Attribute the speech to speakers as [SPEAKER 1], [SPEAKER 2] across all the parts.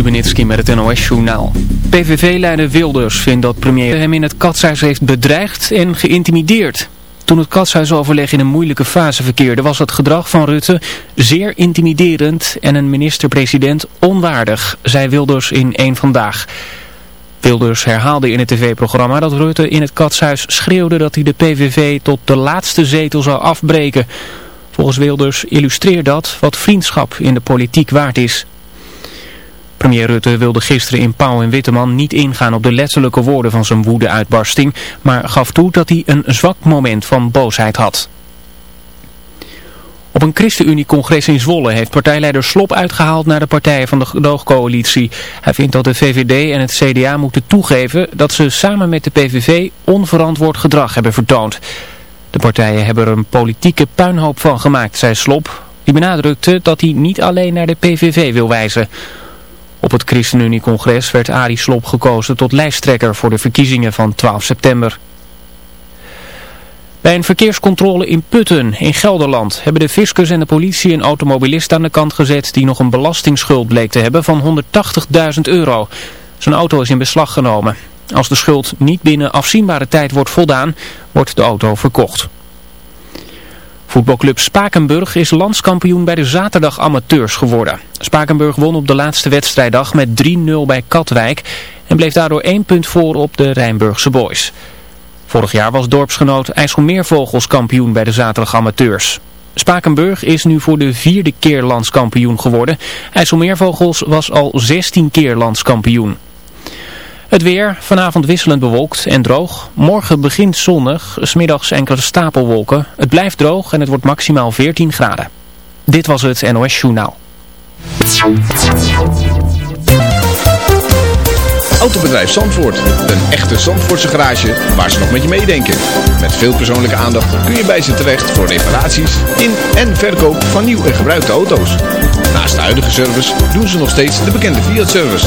[SPEAKER 1] Stubenitski met het NOS-journaal. PVV-leider Wilders vindt dat premier hem in het katshuis heeft bedreigd en geïntimideerd. Toen het katshuisoverleg in een moeilijke fase verkeerde was het gedrag van Rutte zeer intimiderend en een minister-president onwaardig, zei Wilders in één Vandaag. Wilders herhaalde in het tv-programma dat Rutte in het katshuis schreeuwde dat hij de PVV tot de laatste zetel zou afbreken... Volgens Wilders illustreert dat wat vriendschap in de politiek waard is. Premier Rutte wilde gisteren in Pauw en Witteman niet ingaan op de letterlijke woorden van zijn woede-uitbarsting, maar gaf toe dat hij een zwak moment van boosheid had. Op een ChristenUnie-congres in Zwolle heeft partijleider Slop uitgehaald naar de partijen van de gedoogcoalitie. Hij vindt dat de VVD en het CDA moeten toegeven dat ze samen met de PVV onverantwoord gedrag hebben vertoond. De partijen hebben er een politieke puinhoop van gemaakt, zei Slop. Die benadrukte dat hij niet alleen naar de PVV wil wijzen. Op het ChristenUnie-congres werd Arie Slop gekozen tot lijsttrekker voor de verkiezingen van 12 september. Bij een verkeerscontrole in Putten in Gelderland hebben de fiscus en de politie een automobilist aan de kant gezet die nog een belastingsschuld bleek te hebben van 180.000 euro. Zijn auto is in beslag genomen. Als de schuld niet binnen afzienbare tijd wordt voldaan, wordt de auto verkocht. Voetbalclub Spakenburg is landskampioen bij de zaterdag amateurs geworden. Spakenburg won op de laatste wedstrijddag met 3-0 bij Katwijk en bleef daardoor één punt voor op de Rijnburgse boys. Vorig jaar was dorpsgenoot IJsselmeervogels kampioen bij de zaterdag amateurs. Spakenburg is nu voor de vierde keer landskampioen geworden. IJsselmeervogels was al 16 keer landskampioen. Het weer, vanavond wisselend bewolkt en droog. Morgen begint zonnig, smiddags enkele stapelwolken. Het blijft droog en het wordt maximaal 14 graden. Dit was het NOS Journaal.
[SPEAKER 2] Autobedrijf Zandvoort. Een echte Zandvoortse garage waar ze nog met je meedenken. Met veel persoonlijke aandacht kun je bij ze terecht voor reparaties in en verkoop van nieuw en gebruikte auto's. Naast de huidige service doen ze nog steeds de bekende Fiat-service.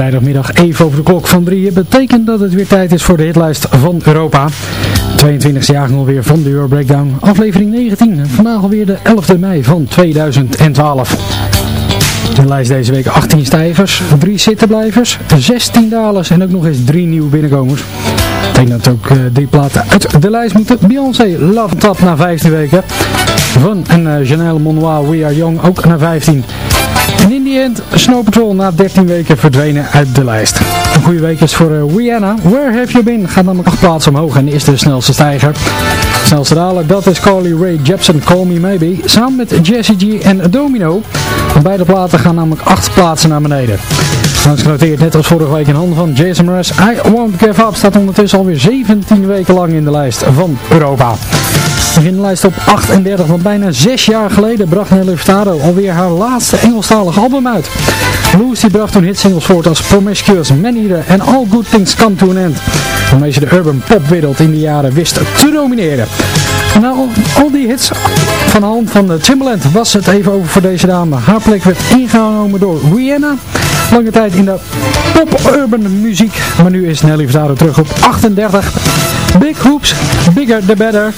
[SPEAKER 3] Vrijdagmiddag even over de klok van drieën betekent dat het weer tijd is voor de hitlijst van Europa. 22e jaar alweer van de Euro Breakdown, aflevering 19. Vandaag alweer de 11e mei van 2012. De lijst deze week 18 stijgers, 3 zittenblijvers, 16 dalers en ook nog eens 3 nieuwe binnenkomers. Ik denk dat ook uh, drie platen uit de lijst moeten. Beyoncé, Love Tap na 15 weken. Van en uh, Janelle Monois, We Are Young ook na 15. En in die end, Snow Patrol na 13 weken verdwenen uit de lijst. Een goede week is voor uh, Rihanna. Where Have You Been? Gaat namelijk 8 plaatsen omhoog en is de snelste stijger. Snelste daler, dat is Carly Rae Jepsen, Call Me Maybe. Samen met Jessie G en Domino. Beide platen gaan namelijk 8 plaatsen naar beneden. Langs genoteerd, net als vorige week in handen van Jason Mraz. I Won't Give Up staat ondertussen alweer 17 weken lang in de lijst van Europa. Vinden de lijst op 38, want bijna 6 jaar geleden bracht Nelly Furtado alweer haar laatste Engelstalige album uit. Louis die bracht toen hitsingles voort als Promiscuous, Maneater en All Good Things Come to an End. Waarmee ze de urban popwereld in die jaren wist te domineren. Nou, al die hits van de hand van Timbaland was het even over voor deze dame. Haar plek werd ingenomen door Rihanna. Lange tijd in de pop-urban muziek. Maar nu is Nelly Furtado terug op 38. Big Hoops, Bigger the Better.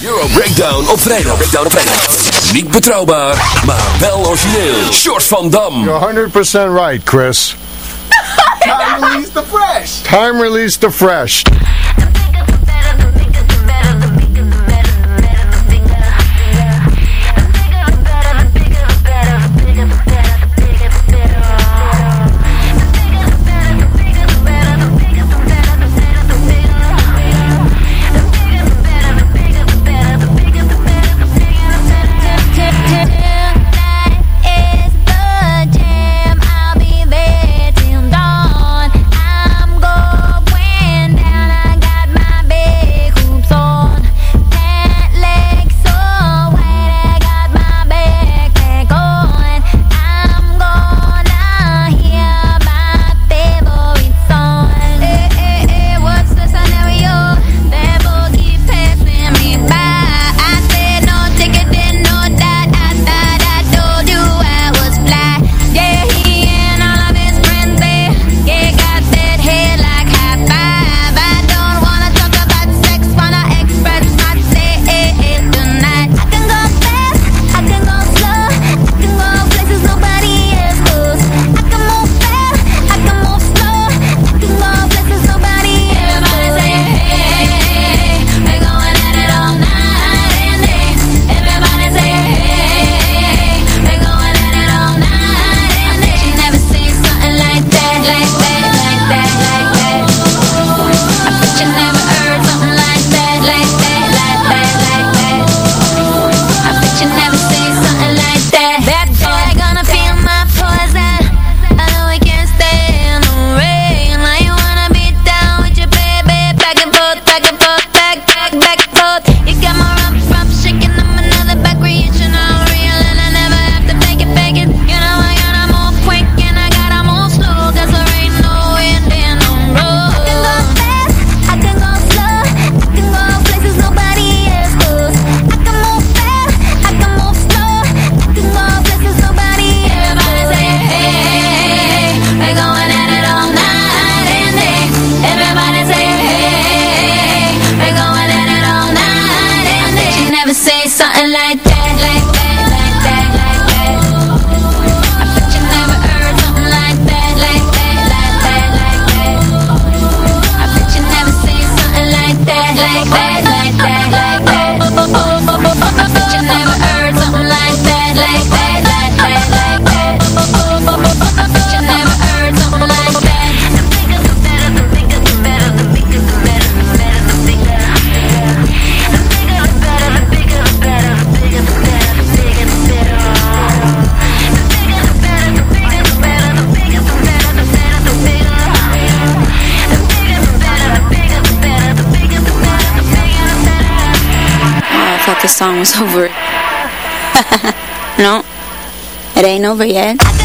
[SPEAKER 4] Op vrijdag. Breakdown op vrijdag. Niet betrouwbaar, maar wel origineel. Short van Dam.
[SPEAKER 5] You're 100% right, Chris.
[SPEAKER 6] Time release the fresh.
[SPEAKER 5] Time release the fresh.
[SPEAKER 7] Song was over. no, it ain't over yet.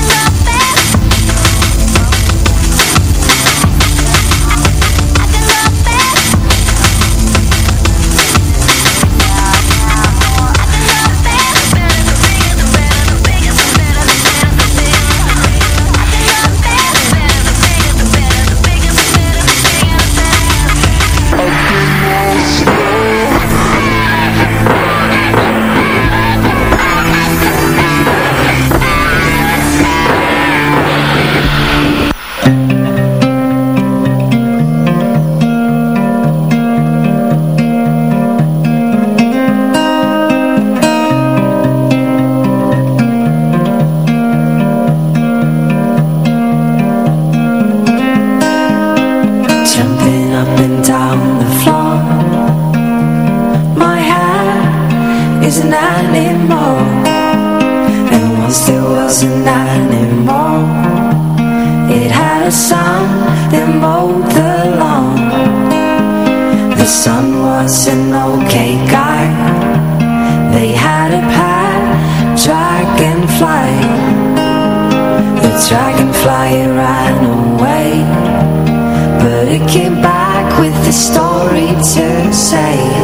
[SPEAKER 8] butterfly, it ran away. But it came back with a story to say.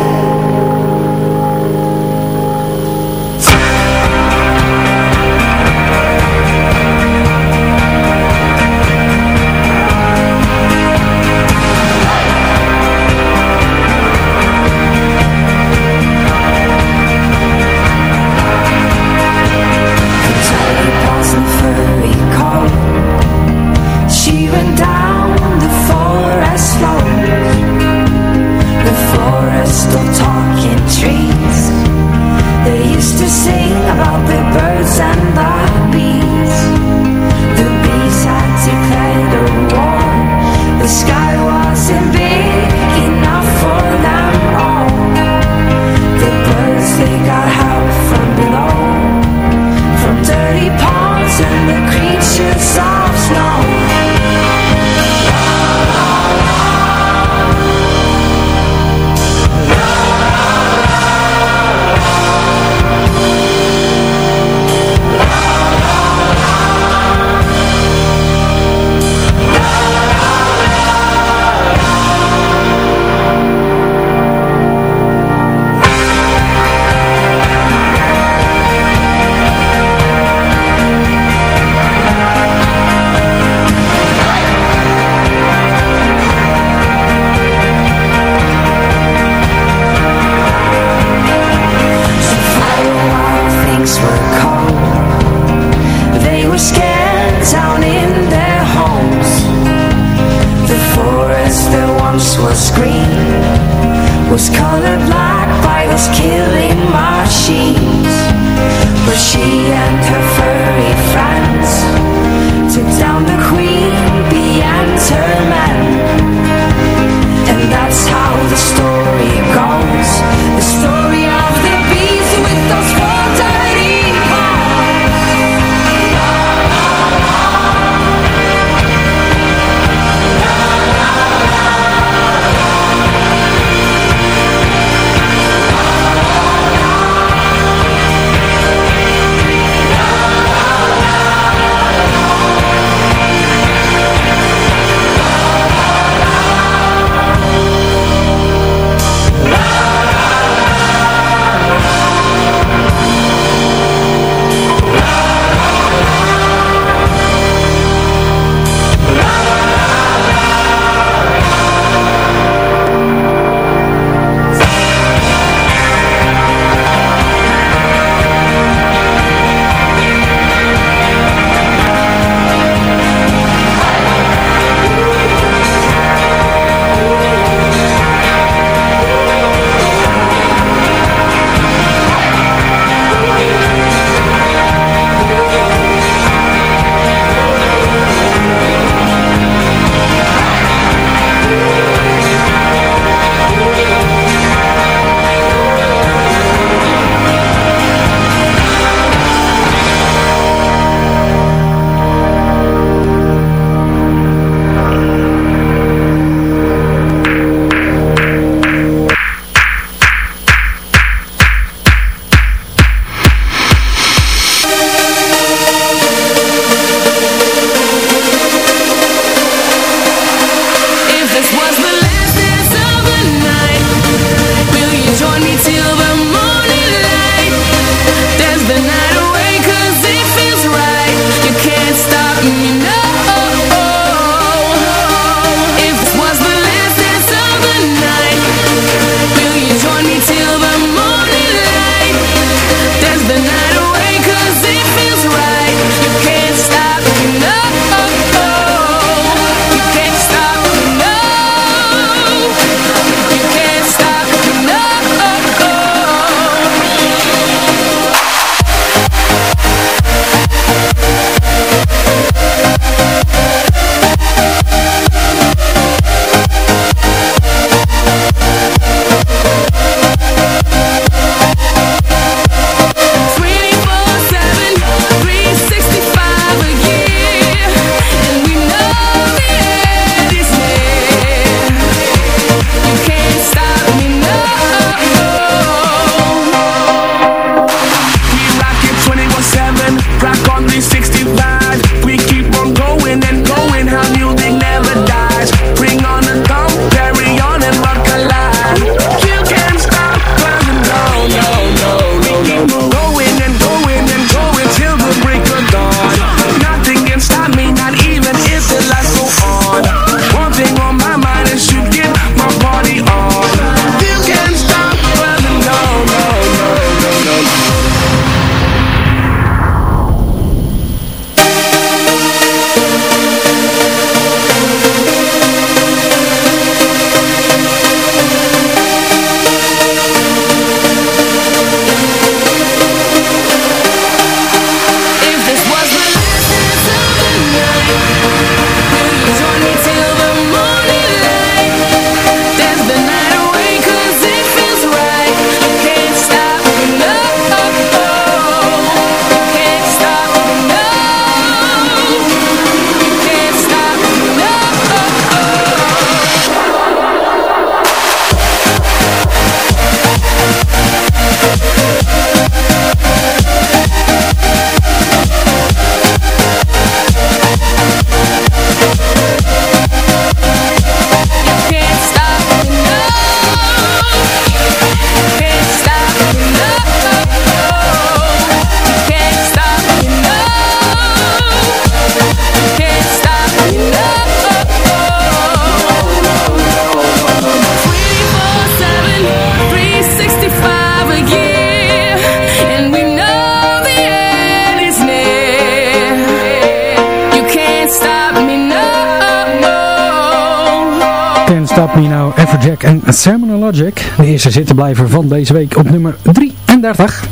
[SPEAKER 3] Zittenblijver van deze week op nummer 33.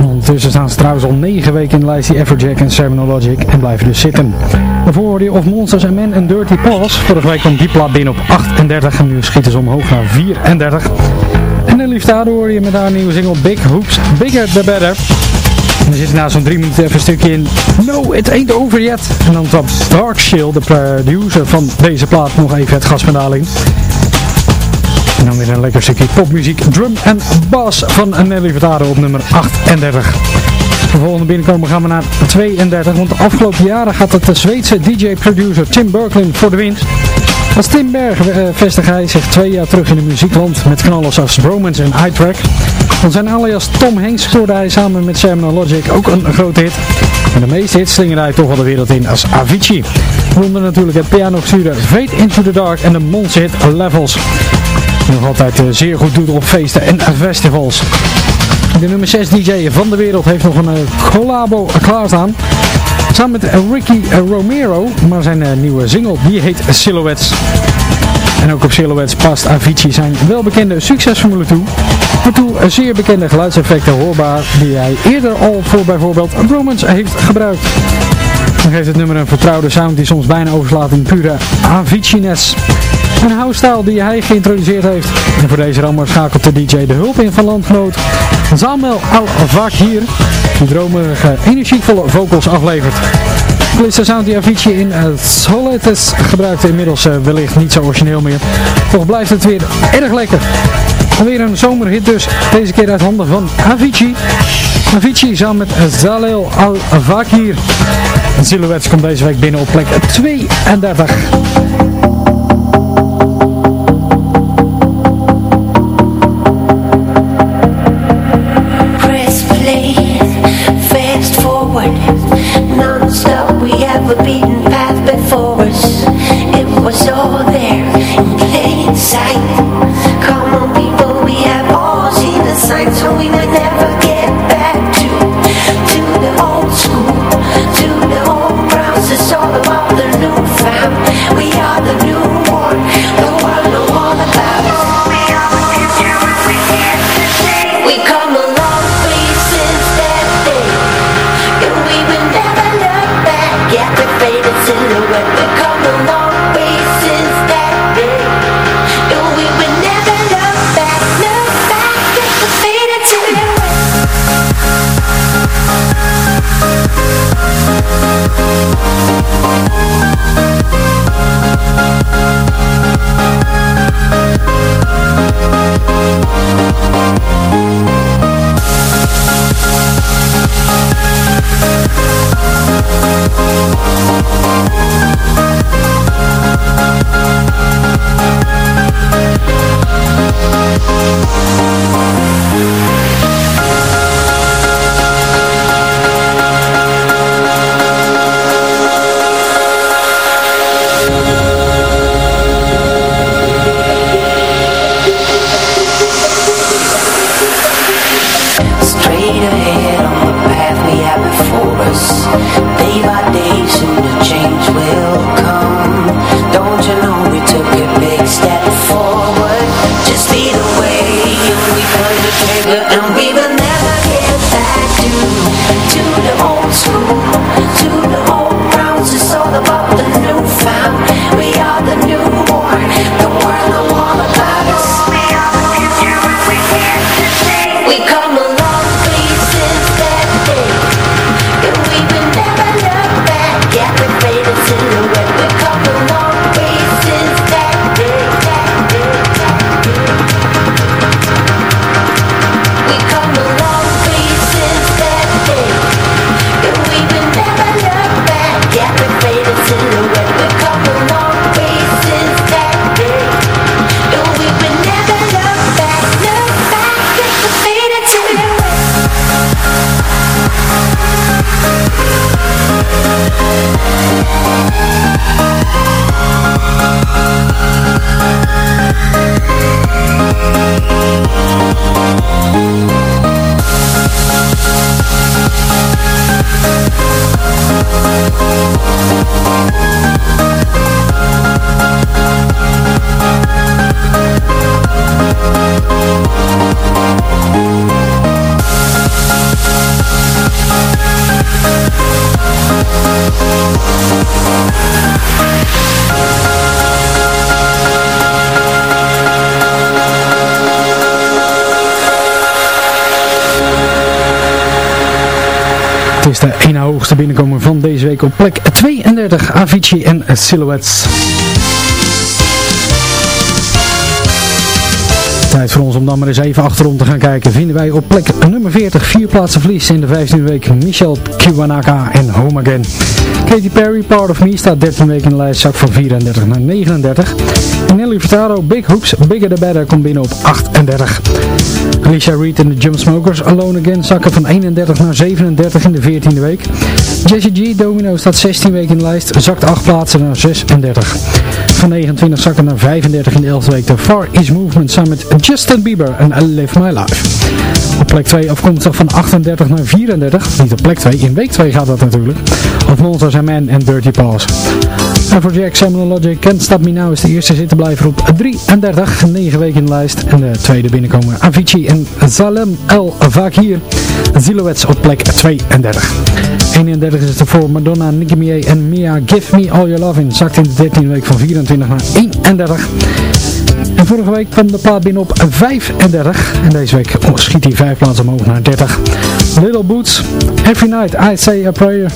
[SPEAKER 3] Ondertussen staan ze trouwens al 9 weken in de lijst die Everjack en Logic en blijven dus zitten. Daarvoor hoorde je Of Monsters and Men en Dirty Paws. Vorige week kwam die plaat binnen op 38 en nu schieten ze omhoog naar 34. En Nelly Furtado hoor je met haar nieuwe single Big Hoops, Bigger the Better. En er zit na zo'n drie minuten even een stukje in No, it ain't over yet. En dan trap Dark Shield, de producer van deze plaat, nog even het gaspedaal in. En dan weer een lekker stukje popmuziek, drum en bass van Nelly Furtado op nummer 38. De volgende binnenkomen gaan we naar 32, want de afgelopen jaren gaat het de Zweedse DJ-producer Tim Berklin voor de wind. Als Tim Berg uh, vestig hij zich twee jaar terug in de muziekland met knallers als Bromance en iTrack. Van zijn alias Tom Hanks scoorde hij samen met Sam Logic ook een grote hit. En de meeste hits slingerde hij toch wel de wereld in als Avicii. Waaronder natuurlijk het piano sturen Fade Into the Dark en de monster hit Levels. Die nog altijd uh, zeer goed doet op feesten en festivals. De nummer 6 DJ van de wereld heeft nog een uh, collabo klaarstaan. Samen met Ricky Romero, maar zijn nieuwe single die heet Silhouettes. En ook op Silhouettes past Avicii zijn welbekende succesformule toe. Waartoe zeer bekende geluidseffecten hoorbaar die hij eerder al voor bijvoorbeeld Bromance heeft gebruikt. Dan geeft het nummer een vertrouwde sound die soms bijna overslaat in pure Avicii-ness. Een house die hij geïntroduceerd heeft. En voor deze rammer schakelt de DJ de hulp in van landgenoot Zamel Al-Vakir, die dromerige, energievolle vocals aflevert. De sound die Avicii in uh, Soletes gebruikte inmiddels uh, wellicht niet zo origineel meer. Toch blijft het weer erg lekker. Alweer een zomerhit dus, deze keer uit handen van Avicii. Avicii samen met Zalel Al-Vakir. Silhouettes komt deze week binnen op plek 32.
[SPEAKER 5] Is de ene hoogste binnenkomen van deze week op plek 32, Avicii en Silhouettes. Tijd voor ons om dan maar eens even achterom te gaan kijken. Vinden wij op plek nummer 40 vier plaatsen verlies in de 15e week Michel Kiwanaka en Home Again. Katy Perry, Part of Me, staat 13 weken in de lijst, zak van 34 naar 39. En Nelly Furtado, Big Hoops, Bigger the Better, komt binnen op 38. Alicia Reed en de Jump Smokers, Alone Again, zakken van 31 naar 37 in de 14e week. Jesse G, Domino, staat 16 weken in de lijst, zakt 8 plaatsen naar 36. Van 29 zakken naar 35 in de 11e week. De Far East Movement samen met Justin Bieber en Live My Life. Op plek 2 afkomstig van 38 naar 34. Niet op plek 2, in week 2 gaat dat natuurlijk. Of Monsters and Men en Dirty Paws. En voor Jack Logic, Can't Stop Me Now is de eerste zittenblijver op 33. 9 weken in de lijst. En de tweede binnenkomen Avicii en Zalem El Vakir. Silhouettes op plek 32. 31 is het ervoor Madonna, Nicki Minaj en Mia Give Me All Your Love in. Zakt in de 13e week van 24 naar 31. En vorige week kwam de plaat binnen op 35. En deze week schiet hij 5 plaatsen omhoog naar 30. Little Boots, Every Night I Say a Prayer.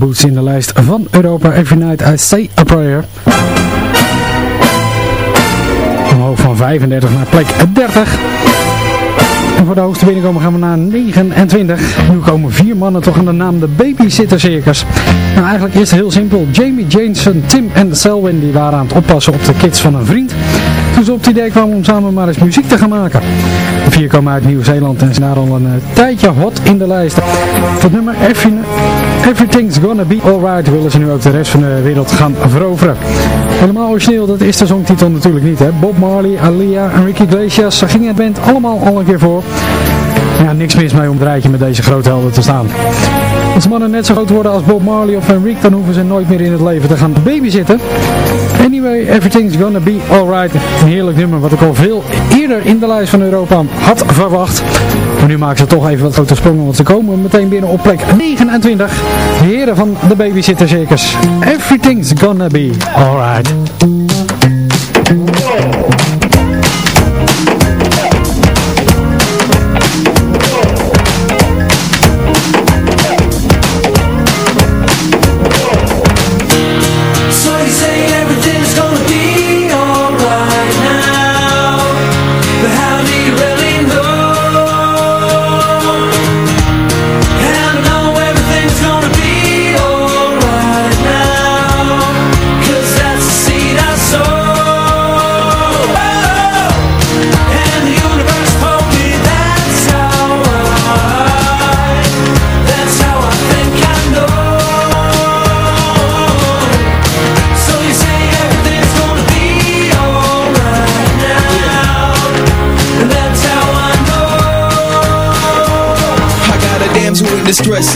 [SPEAKER 5] Boots in de lijst van Europa. Every night I say a prayer. Omhoog van
[SPEAKER 3] van 35 naar plek 30. En voor de hoogste binnenkomen gaan we naar 29. Nu komen vier mannen toch aan de naam de Babysitter Circus. Nou, eigenlijk is het heel simpel. Jamie Jameson, Tim en Selwyn die waren aan het oppassen op de kids van een vriend. Toen ze op het idee kwamen om samen maar eens muziek te gaan maken. De vier komen uit Nieuw-Zeeland en zijn daar al een uh, tijdje hot in de lijst. Het nummer Every, Everything's Gonna Be Alright willen ze nu ook de rest van de wereld gaan veroveren. Helemaal origineel, dat is de songtitel natuurlijk niet. Hè? Bob Marley, Alia en Ricky Iglesias, ze gingen het band allemaal al een keer voor. Ja, niks mis mee om het rijtje met deze grote helden te staan. Als mannen net zo groot worden als Bob Marley of Enrique, dan hoeven ze nooit meer in het leven te gaan babyzitten. Anyway, Everything's Gonna Be Alright. Een heerlijk nummer wat ik al veel eerder in de lijst van Europa had verwacht. Maar nu maken ze toch even wat grote sprongen, want ze komen meteen binnen op plek 29. De heren van de Babysitter Circus. Everything's Gonna Be Alright.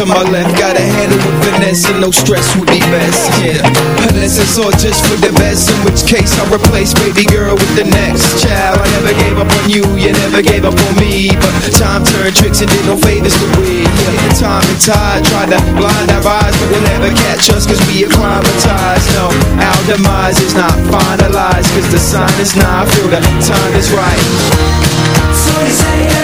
[SPEAKER 9] On my left Gotta handle with finesse and no stress would be best. Yeah, unless it's all just for the best In which case I'll replace baby girl with the next child. I never gave up on you, you never gave up on me But time turned tricks and did no favors to we yeah, Time and tide tried to blind our eyes But they'll never catch us cause we acclimatized. No, our demise is not finalized Cause the sign is not, I feel the time is right. So you say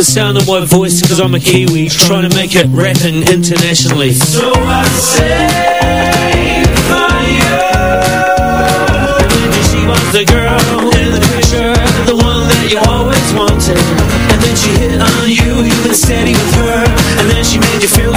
[SPEAKER 10] the sound of my voice Cause I'm a Kiwi Trying to make it rapping internationally. So I say for you She was the girl in the picture The one that you always wanted. And then she hit on you You've been steady with her. And then she made you feel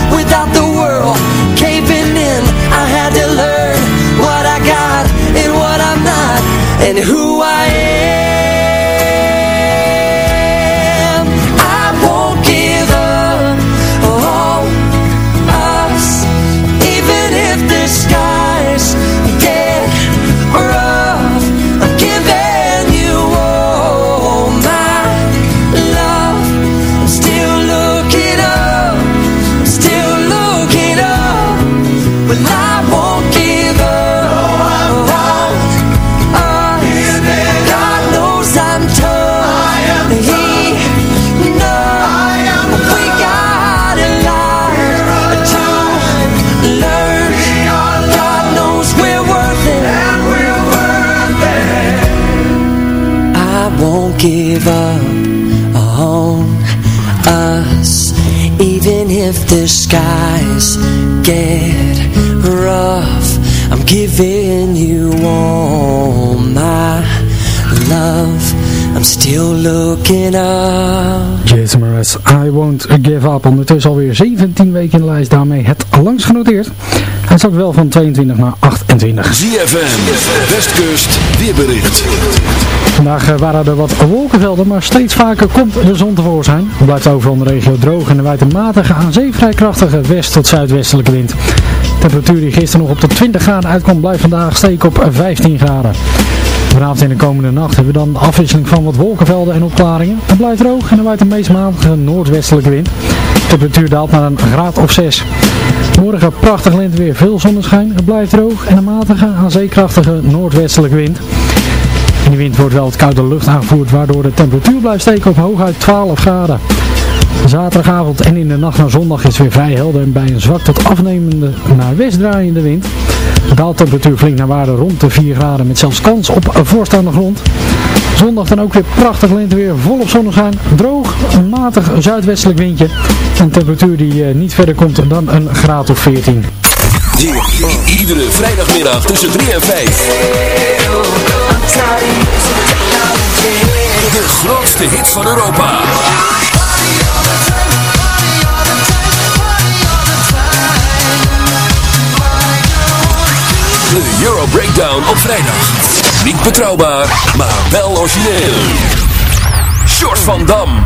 [SPEAKER 8] And who I am I won't give up on us Even if the skies get rough I'm giving you all my love I'm still looking up
[SPEAKER 3] Jason Mraz, I Won't Give Up. Ondertussen alweer 17 weken in de lijst, daarmee het langst genoteerd. Hij zat wel van 22 naar 28.
[SPEAKER 4] ZFM, Westkust, weerbericht.
[SPEAKER 3] Vandaag eh, waren er wat wolkenvelden, maar steeds vaker komt de zon tevoorschijn. Het blijft overal de regio droog en er een matige aan zee vrij krachtige west- tot zuidwestelijke wind. De temperatuur die gisteren nog op de 20 graden uitkwam, blijft vandaag steken op 15 graden. Vanavond en de komende nacht hebben we dan de afwisseling van wat wolkenvelden en opklaringen. Het blijft droog en er een meest matige noordwestelijke wind. De temperatuur daalt naar een graad of 6. Morgen prachtig lenteweer, veel zonneschijn. Het blijft droog en een matige aan zeekrachtige noordwestelijke wind. De wind wordt wel het koude lucht aangevoerd, waardoor de temperatuur blijft steken op hooguit 12 graden. Zaterdagavond en in de nacht naar zondag is weer vrij helder en bij een zwak tot afnemende naar west draaiende wind. De temperatuur flink naar waarde rond de 4 graden met zelfs kans op een voorstaande grond. Zondag dan ook weer prachtig lenteweer, volop zonneschijn, droog, matig zuidwestelijk windje. Een temperatuur die eh, niet verder komt dan een graad of 14.
[SPEAKER 4] Iedere vrijdagmiddag tussen 3 en 5. De grootste hit van Europa. De Euro Breakdown op vrijdag. Niet betrouwbaar, maar wel origineel. Short van Dam.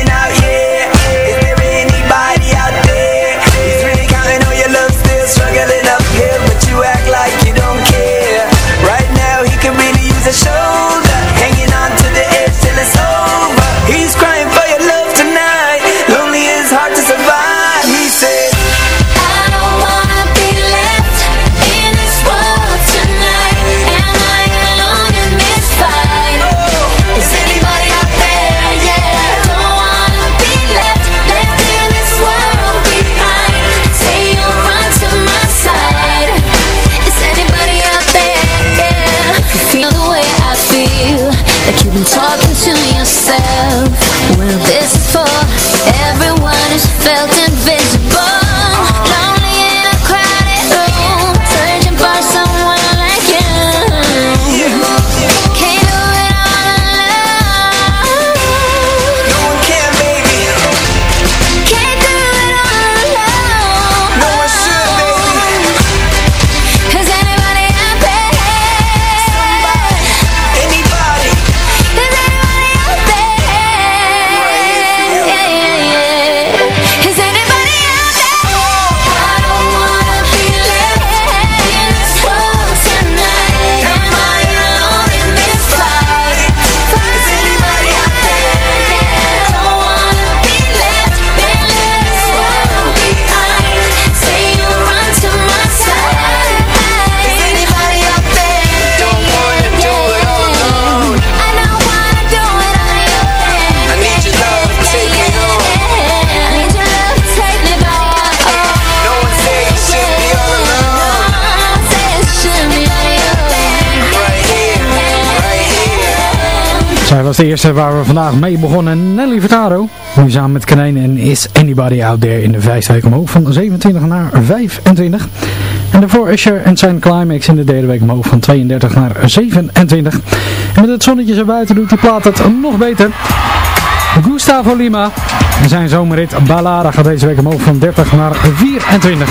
[SPEAKER 11] was de eerste waar we vandaag mee begonnen. Nelly Vertaro, nu samen met Kanijn en Is Anybody Out There in de vijfde week omhoog van 27 naar 25. En daarvoor Usher en zijn Climax in de derde week omhoog van 32 naar 27. En met het zonnetje zo buiten doet die plaat het nog beter. Gustavo Lima en zijn zomerrit Balara gaat deze week omhoog van 30 naar 24.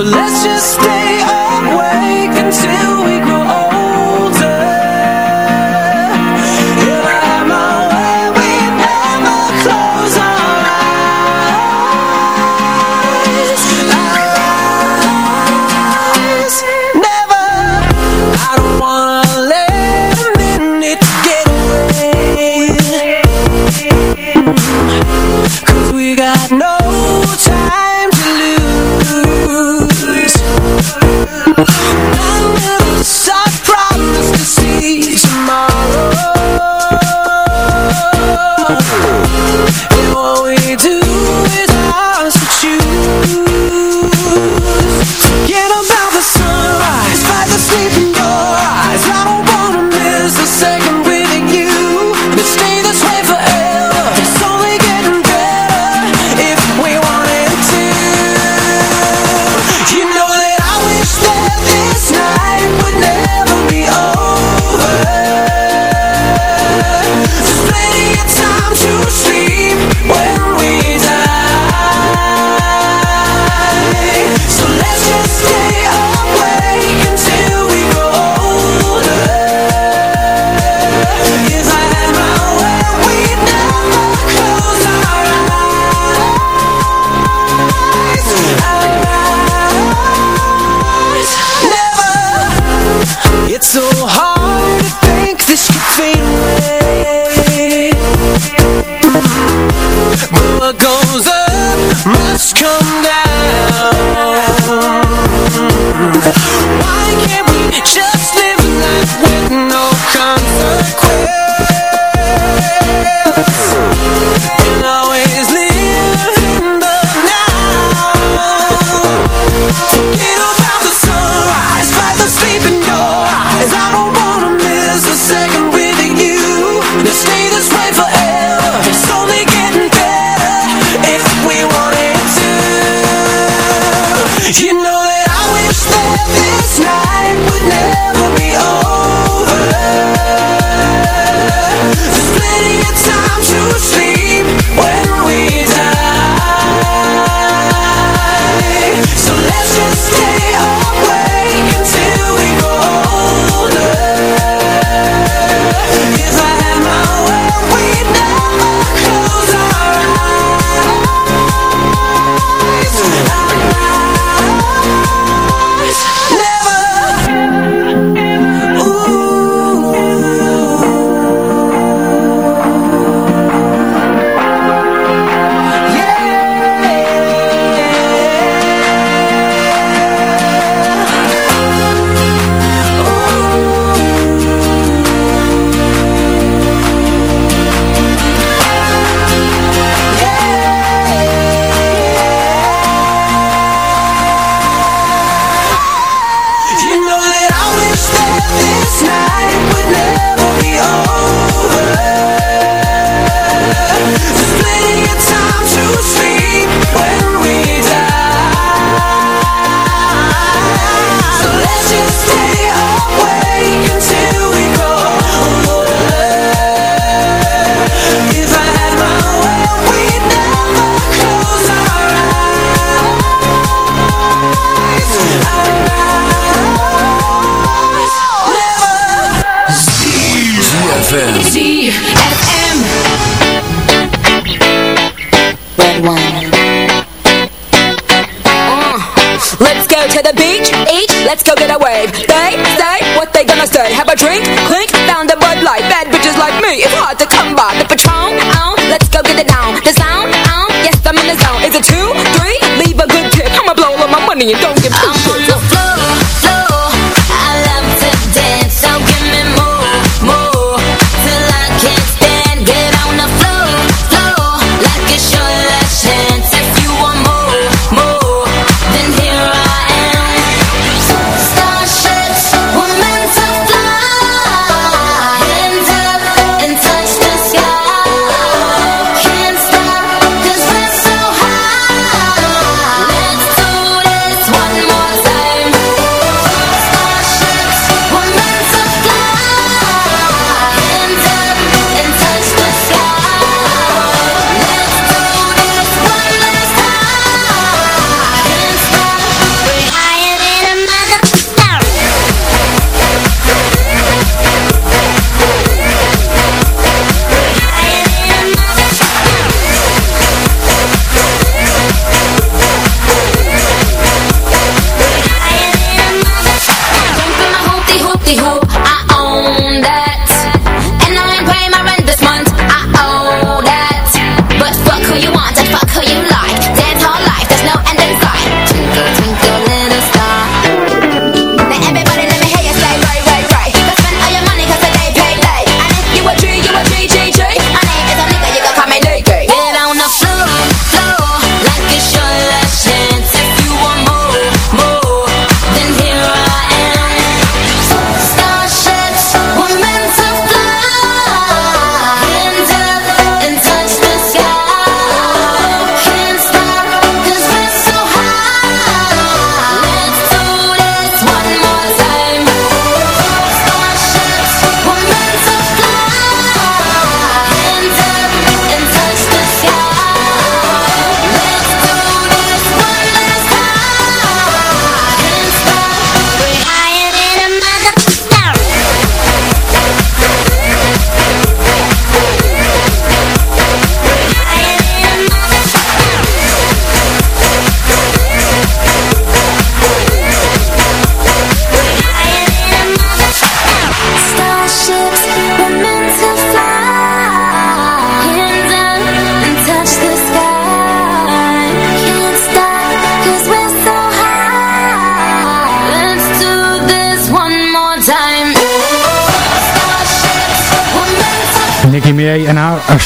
[SPEAKER 8] So let's just stay goes up must come down.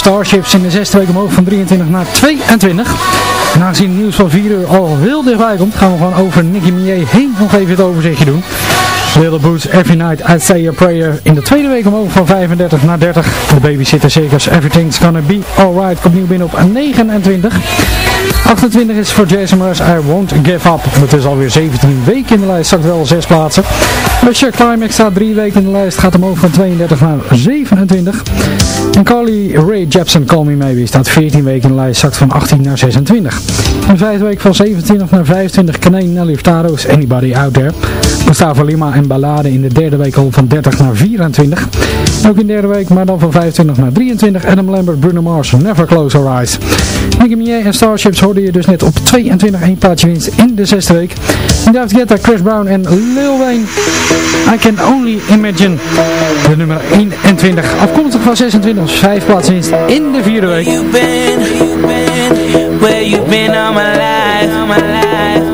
[SPEAKER 12] Starships
[SPEAKER 3] in de zesde week omhoog van 23 naar 22. En aangezien het nieuws van 4 uur al heel dichtbij komt, gaan we gewoon over Nicky Mier heen nog even het overzichtje doen. Little Boots, Every Night I Say a Prayer in de tweede week omhoog van 35 naar 30. De Babysitter Circus Everything's Gonna Be Alright komt nieuw binnen op 29. 28 is voor Jason Mraz I Won't Give Up. Dat is alweer 17 weken in de lijst, zakt wel 6 plaatsen. Russia Climax staat 3 weken in de lijst, gaat omhoog van 32 naar 27. En Carly Ray Jepsen, Call Me Maybe, staat 14 weken in de lijst, zakt van 18 naar 26. In de vijfde week van 27 naar 25, Kaneen Nelly Furtado's Anybody Out There. Gustavo Lima en Ballade in de derde week al van 30 naar 24. Ook in de derde week, maar dan van 25 naar 23. Adam Lambert, Bruno Mars, Never Close Our Eyes. Nicky Minaj en Starships dus net op 22 1 plaatsje winst in de zesde week. En David Guetta, Chris Brown en Lil Wayne. I Can Only Imagine. De nummer 21. Afkomstig van 26, 5 plaatsen winst in de vierde week.
[SPEAKER 8] Where you been, where my life, all my life,